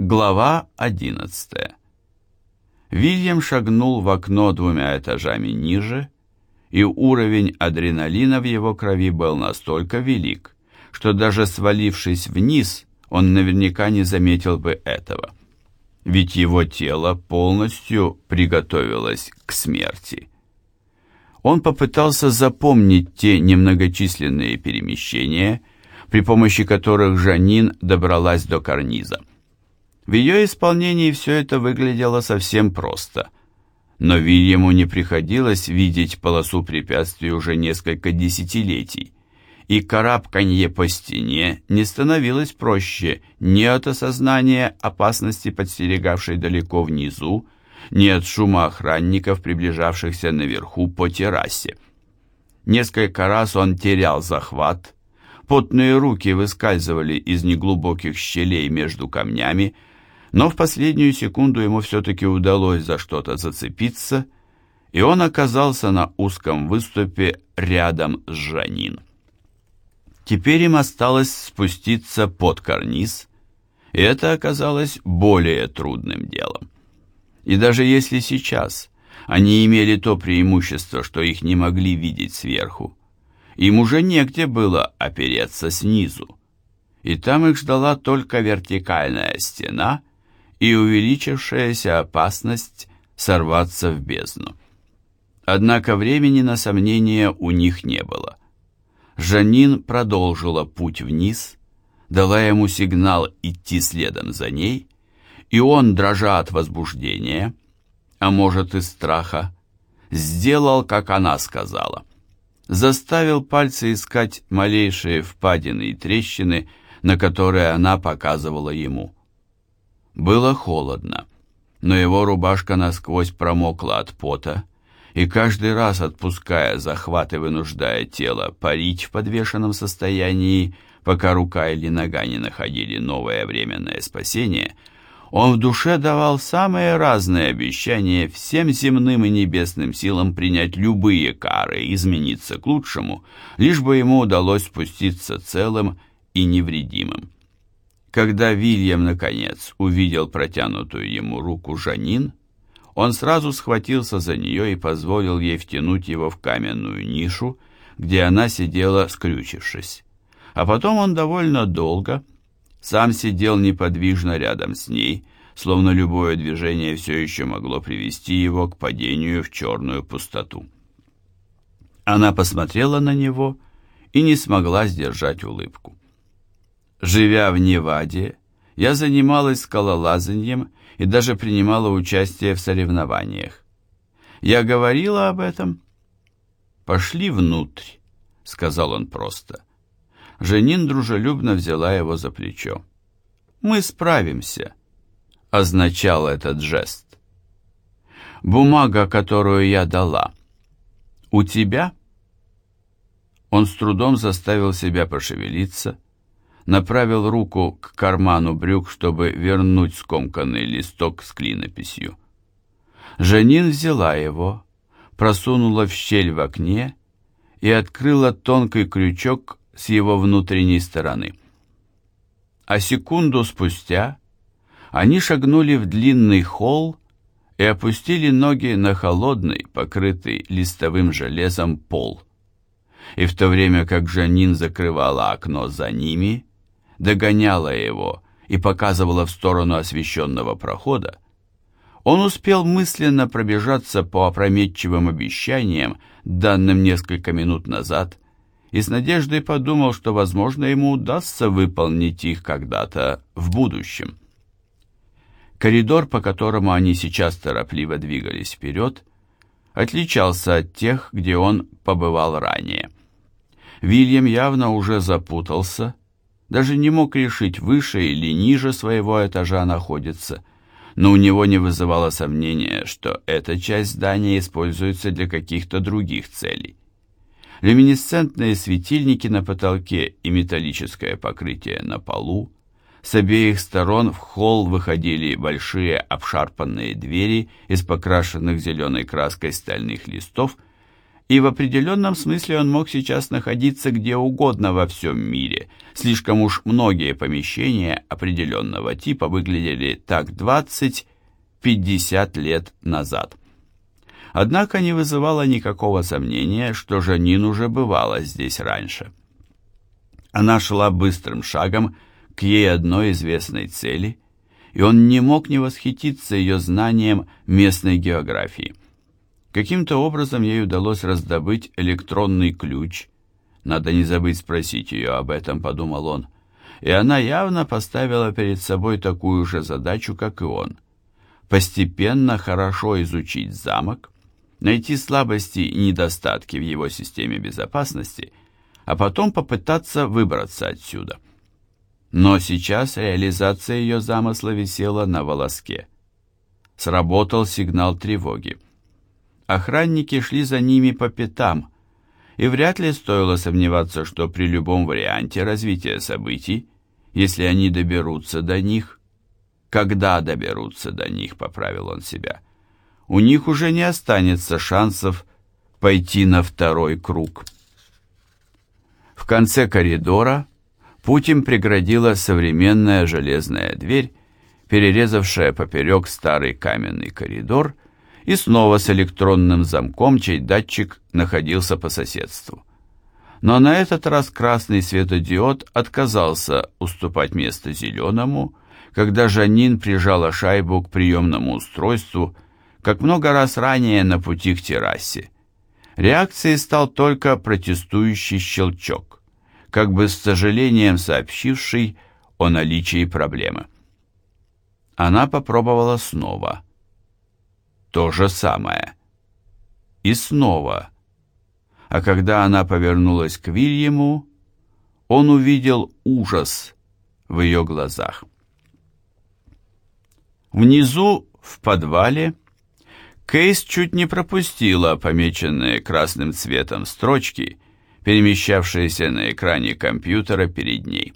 Глава 11 Вильям шагнул в окно двумя этажами ниже, и уровень адреналина в его крови был настолько велик, что даже свалившись вниз, он наверняка не заметил бы этого. Ведь его тело полностью приготовилось к смерти. Он попытался запомнить те немногочисленные перемещения, при помощи которых Жанин добралась до карниза. В ее исполнении все это выглядело совсем просто. Но Вильяму не приходилось видеть полосу препятствий уже несколько десятилетий, и карабканье по стене не становилось проще ни от осознания опасности, подстерегавшей далеко внизу, ни от шума охранников, приближавшихся наверху по террасе. Несколько раз он терял захват, потные руки выскальзывали из неглубоких щелей между камнями, но в последнюю секунду ему все-таки удалось за что-то зацепиться, и он оказался на узком выступе рядом с Жанин. Теперь им осталось спуститься под карниз, и это оказалось более трудным делом. И даже если сейчас они имели то преимущество, что их не могли видеть сверху, им уже негде было опереться снизу, и там их ждала только вертикальная стена — и увеличившаяся опасность сорваться в бездну. Однако времени на сомнения у них не было. Жанин продолжила путь вниз, дала ему сигнал идти следом за ней, и он, дрожа от возбуждения, а может и страха, сделал, как она сказала. Заставил пальцы искать малейшие впадины и трещины, на которые она показывала ему. Было холодно, но его рубашка насквозь промокла от пота, и каждый раз, отпуская захват и вынуждая тело парить в подвешенном состоянии, пока рука или нога не находили новое временное спасение, он в душе давал самые разные обещания всем земным и небесным силам принять любые кары и измениться к лучшему, лишь бы ему удалось спуститься целым и невредимым. Когда Вильям, наконец, увидел протянутую ему руку Жанин, он сразу схватился за нее и позволил ей втянуть его в каменную нишу, где она сидела, скрючившись. А потом он довольно долго сам сидел неподвижно рядом с ней, словно любое движение все еще могло привести его к падению в черную пустоту. Она посмотрела на него и не смогла сдержать улыбку. Живя в Неваде, я занималась скалолазанием и даже принимала участие в соревнованиях. Я говорила об этом. «Пошли внутрь», — сказал он просто. Женин дружелюбно взяла его за плечо. «Мы справимся», — означал этот жест. «Бумага, которую я дала, у тебя?» Он с трудом заставил себя пошевелиться, — направил руку к карману брюк, чтобы вернуть скомканный листок с клинописью. Жанин взяла его, просунула в щель в окне и открыла тонкий крючок с его внутренней стороны. А секунду спустя они шагнули в длинный холл и опустили ноги на холодный, покрытый листовым железом пол. И в то время как Жанин закрывала окно за ними, догоняла его и показывала в сторону освещенного прохода, он успел мысленно пробежаться по опрометчивым обещаниям, данным несколько минут назад, и с надеждой подумал, что, возможно, ему удастся выполнить их когда-то в будущем. Коридор, по которому они сейчас торопливо двигались вперед, отличался от тех, где он побывал ранее. Вильям явно уже запутался, даже не мог решить, выше или ниже своего этажа находится, но у него не вызывало сомнения, что эта часть здания используется для каких-то других целей. Люминесцентные светильники на потолке и металлическое покрытие на полу, с обеих сторон в холл выходили большие обшарпанные двери из покрашенных зеленой краской стальных листов, и в определенном смысле он мог сейчас находиться где угодно во всем мире. Слишком уж многие помещения определенного типа выглядели так 20-50 лет назад. Однако не вызывало никакого сомнения, что Жанин уже бывала здесь раньше. Она шла быстрым шагом к ей одной известной цели, и он не мог не восхититься ее знанием местной географии. Каким-то образом ей удалось раздобыть электронный ключ. Надо не забыть спросить ее об этом, подумал он. И она явно поставила перед собой такую же задачу, как и он. Постепенно хорошо изучить замок, найти слабости и недостатки в его системе безопасности, а потом попытаться выбраться отсюда. Но сейчас реализация ее замысла висела на волоске. Сработал сигнал тревоги. Охранники шли за ними по пятам, и вряд ли стоило сомневаться, что при любом варианте развития событий, если они доберутся до них, когда доберутся до них, поправил он себя, у них уже не останется шансов пойти на второй круг. В конце коридора путь им преградила современная железная дверь, перерезавшая поперек старый каменный коридор и снова с электронным замком, чей датчик находился по соседству. Но на этот раз красный светодиод отказался уступать место зеленому, когда Жанин прижала шайбу к приемному устройству, как много раз ранее на пути к террасе. Реакцией стал только протестующий щелчок, как бы с сожалением сообщивший о наличии проблемы. Она попробовала снова – то же самое. И снова. А когда она повернулась к Вильяму, он увидел ужас в ее глазах. Внизу, в подвале, Кейс чуть не пропустила помеченные красным цветом строчки, перемещавшиеся на экране компьютера перед ней.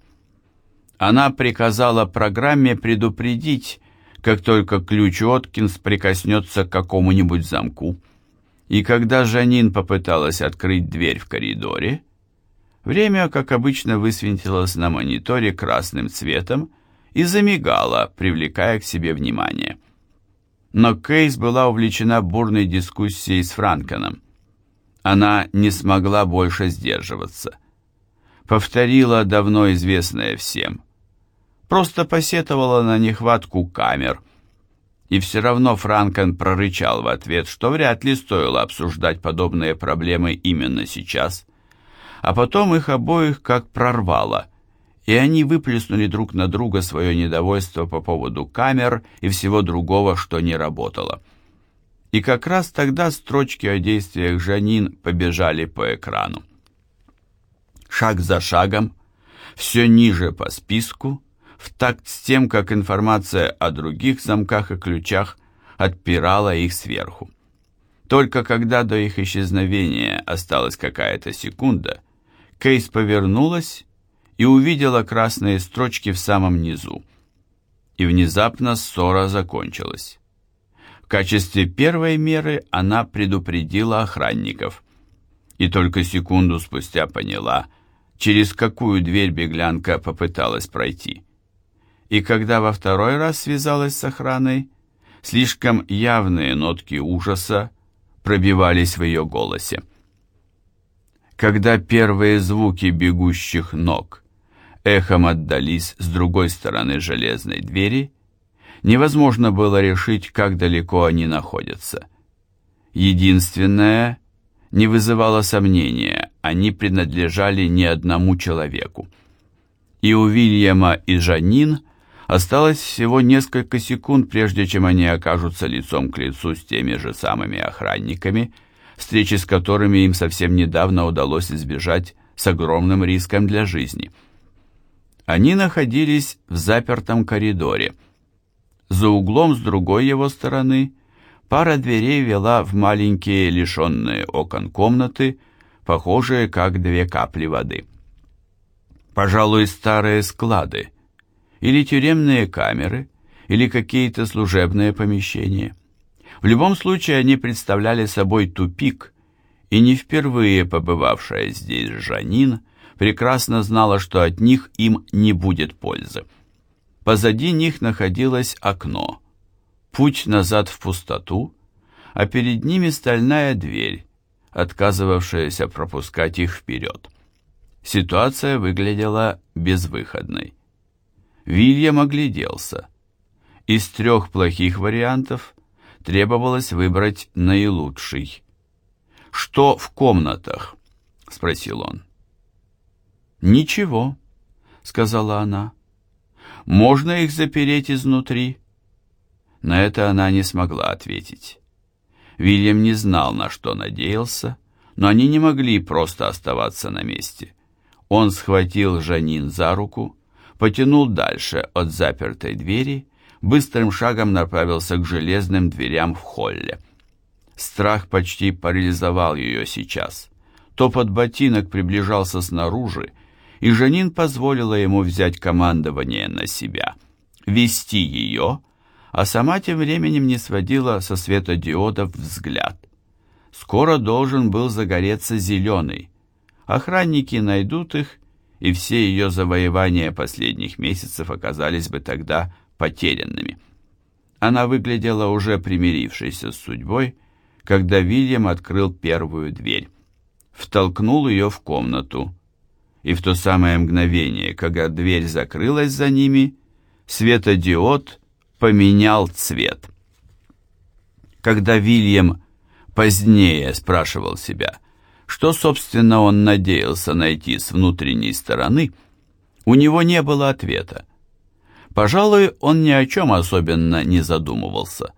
Она приказала программе предупредить, как только ключ Откинс прикоснется к какому-нибудь замку. И когда Жанин попыталась открыть дверь в коридоре, время, как обычно, высветилось на мониторе красным цветом и замигало, привлекая к себе внимание. Но Кейс была увлечена бурной дискуссией с Франкеном. Она не смогла больше сдерживаться. Повторила давно известное всем – просто посетовала на нехватку камер. И все равно Франкен прорычал в ответ, что вряд ли стоило обсуждать подобные проблемы именно сейчас. А потом их обоих как прорвало, и они выплеснули друг на друга свое недовольство по поводу камер и всего другого, что не работало. И как раз тогда строчки о действиях Жанин побежали по экрану. Шаг за шагом, все ниже по списку, в такт с тем, как информация о других замках и ключах отпирала их сверху. Только когда до их исчезновения осталась какая-то секунда, Кейс повернулась и увидела красные строчки в самом низу. И внезапно ссора закончилась. В качестве первой меры она предупредила охранников. И только секунду спустя поняла, через какую дверь беглянка попыталась пройти и когда во второй раз связалась с охраной, слишком явные нотки ужаса пробивались в ее голосе. Когда первые звуки бегущих ног эхом отдались с другой стороны железной двери, невозможно было решить, как далеко они находятся. Единственное, не вызывало сомнения, они принадлежали не одному человеку. И у Вильяма и Жанин – Осталось всего несколько секунд, прежде чем они окажутся лицом к лицу с теми же самыми охранниками, встречи с которыми им совсем недавно удалось избежать с огромным риском для жизни. Они находились в запертом коридоре. За углом с другой его стороны пара дверей вела в маленькие лишенные окон комнаты, похожие как две капли воды. Пожалуй, старые склады – или тюремные камеры, или какие-то служебные помещения. В любом случае они представляли собой тупик, и не впервые побывавшая здесь Жанин прекрасно знала, что от них им не будет пользы. Позади них находилось окно, путь назад в пустоту, а перед ними стальная дверь, отказывавшаяся пропускать их вперед. Ситуация выглядела безвыходной. Вильям огляделся. Из трех плохих вариантов требовалось выбрать наилучший. «Что в комнатах?» — спросил он. «Ничего», — сказала она. «Можно их запереть изнутри?» На это она не смогла ответить. Вильям не знал, на что надеялся, но они не могли просто оставаться на месте. Он схватил Жанин за руку, потянул дальше от запертой двери, быстрым шагом направился к железным дверям в холле. Страх почти парализовал ее сейчас. Топот ботинок приближался снаружи, и Жанин позволила ему взять командование на себя, вести ее, а сама тем временем не сводила со светодиодов взгляд. Скоро должен был загореться зеленый. Охранники найдут их, и все ее завоевания последних месяцев оказались бы тогда потерянными. Она выглядела уже примирившейся с судьбой, когда Вильям открыл первую дверь. Втолкнул ее в комнату, и в то самое мгновение, когда дверь закрылась за ними, светодиод поменял цвет. Когда Вильям позднее спрашивал себя, что, собственно, он надеялся найти с внутренней стороны, у него не было ответа. Пожалуй, он ни о чем особенно не задумывался.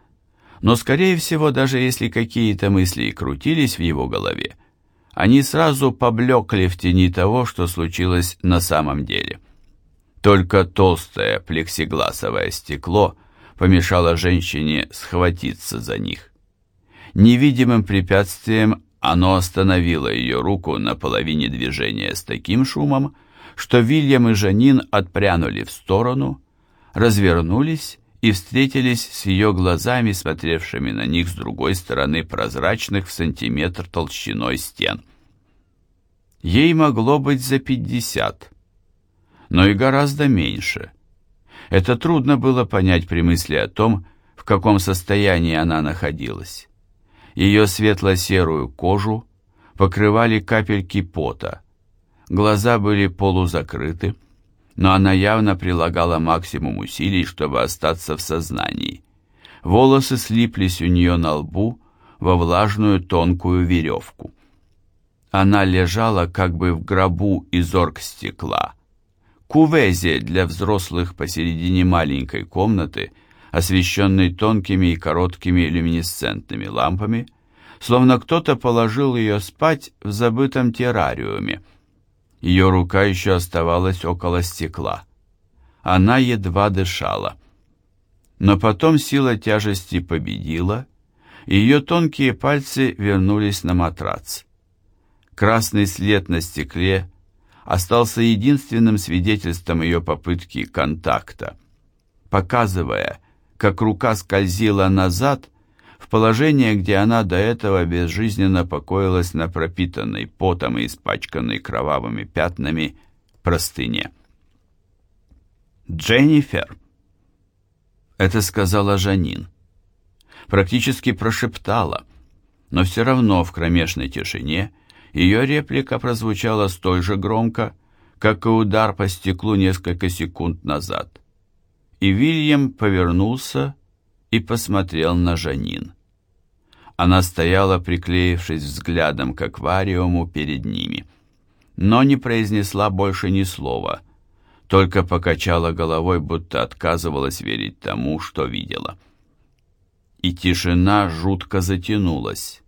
Но, скорее всего, даже если какие-то мысли крутились в его голове, они сразу поблекли в тени того, что случилось на самом деле. Только толстое плексигласовое стекло помешало женщине схватиться за них. Невидимым препятствием оно остановило ее руку на половине движения с таким шумом, что Вильям и Жанин отпрянули в сторону, развернулись и встретились с ее глазами, смотревшими на них с другой стороны прозрачных в сантиметр толщиной стен. Ей могло быть за пятьдесят, но и гораздо меньше. Это трудно было понять при мысли о том, в каком состоянии она находилась. Ее светло-серую кожу покрывали капельки пота, глаза были полузакрыты, но она явно прилагала максимум усилий, чтобы остаться в сознании. Волосы слиплись у нее на лбу во влажную тонкую веревку. Она лежала как бы в гробу из оргстекла. Кувезе для взрослых посередине маленькой комнаты, освещенной тонкими и короткими люминесцентными лампами, словно кто-то положил ее спать в забытом террариуме – ее рука еще оставалась около стекла. Она едва дышала. Но потом сила тяжести победила, и ее тонкие пальцы вернулись на матрац. Красный след на стекле остался единственным свидетельством ее попытки контакта, показывая, как рука скользила назад в положение, где она до этого безжизненно покоилась на пропитанной потом и испачканной кровавыми пятнами простыне. «Дженнифер!» Это сказала Жанин. Практически прошептала, но все равно в кромешной тишине ее реплика прозвучала столь же громко, как и удар по стеклу несколько секунд назад. И Вильям повернулся и посмотрел на Жанин. Она стояла, приклеившись взглядом к аквариуму перед ними, но не произнесла больше ни слова, только покачала головой, будто отказывалась верить тому, что видела. И тишина жутко затянулась,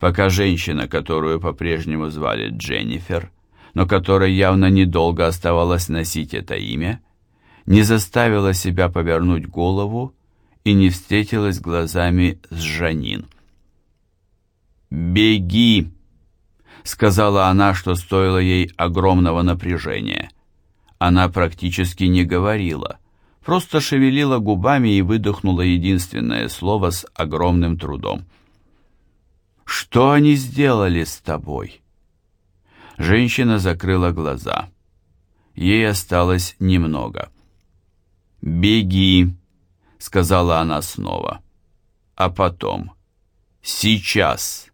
пока женщина, которую по-прежнему звали Дженнифер, но которой явно недолго оставалось носить это имя, не заставила себя повернуть голову и не встретилась глазами с Жанин. «Беги!» — сказала она, что стоило ей огромного напряжения. Она практически не говорила, просто шевелила губами и выдохнула единственное слово с огромным трудом. Что они сделали с тобой?» Женщина закрыла глаза. Ей осталось немного. «Беги», — сказала она снова. А потом «Сейчас».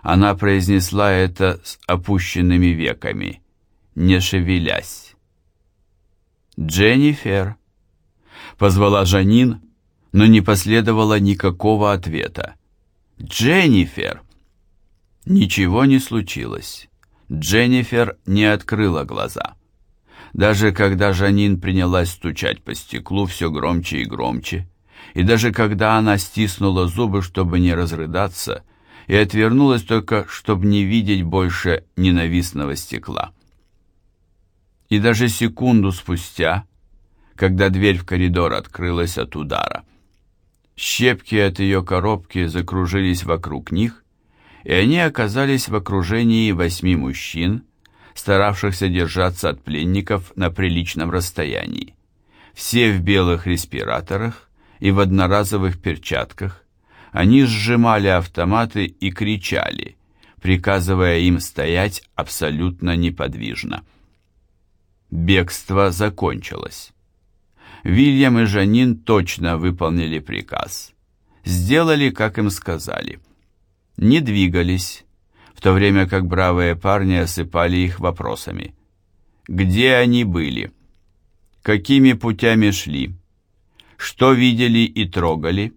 Она произнесла это с опущенными веками, не шевелясь. «Дженнифер», — позвала Жанин, но не последовало никакого ответа. «Дженнифер!» Ничего не случилось. Дженнифер не открыла глаза. Даже когда Жанин принялась стучать по стеклу все громче и громче, и даже когда она стиснула зубы, чтобы не разрыдаться, и отвернулась только, чтобы не видеть больше ненавистного стекла. И даже секунду спустя, когда дверь в коридор открылась от удара, щепки от ее коробки закружились вокруг них, и они оказались в окружении восьми мужчин, старавшихся держаться от пленников на приличном расстоянии. Все в белых респираторах и в одноразовых перчатках. Они сжимали автоматы и кричали, приказывая им стоять абсолютно неподвижно. Бегство закончилось. Вильям и Жанин точно выполнили приказ. Сделали, как им сказали. Не двигались, то время как бравые парни осыпали их вопросами. Где они были? Какими путями шли? Что видели и трогали?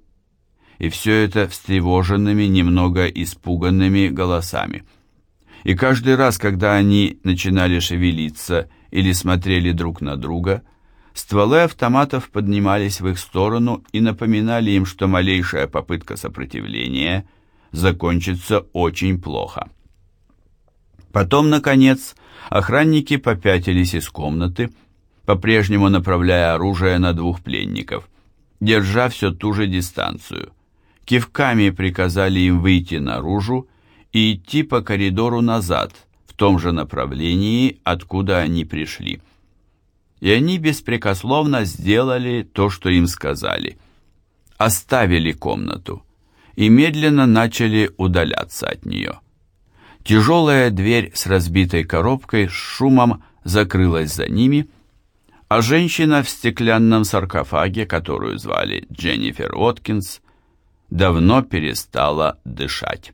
И все это встревоженными, немного испуганными голосами. И каждый раз, когда они начинали шевелиться или смотрели друг на друга, стволы автоматов поднимались в их сторону и напоминали им, что малейшая попытка сопротивления закончится очень плохо. Потом, наконец, охранники попятились из комнаты, по-прежнему направляя оружие на двух пленников, держа все ту же дистанцию. Кивками приказали им выйти наружу и идти по коридору назад, в том же направлении, откуда они пришли. И они беспрекословно сделали то, что им сказали. Оставили комнату и медленно начали удаляться от нее. Тяжелая дверь с разбитой коробкой с шумом закрылась за ними, а женщина в стеклянном саркофаге, которую звали Дженнифер Уоткинс, давно перестала дышать.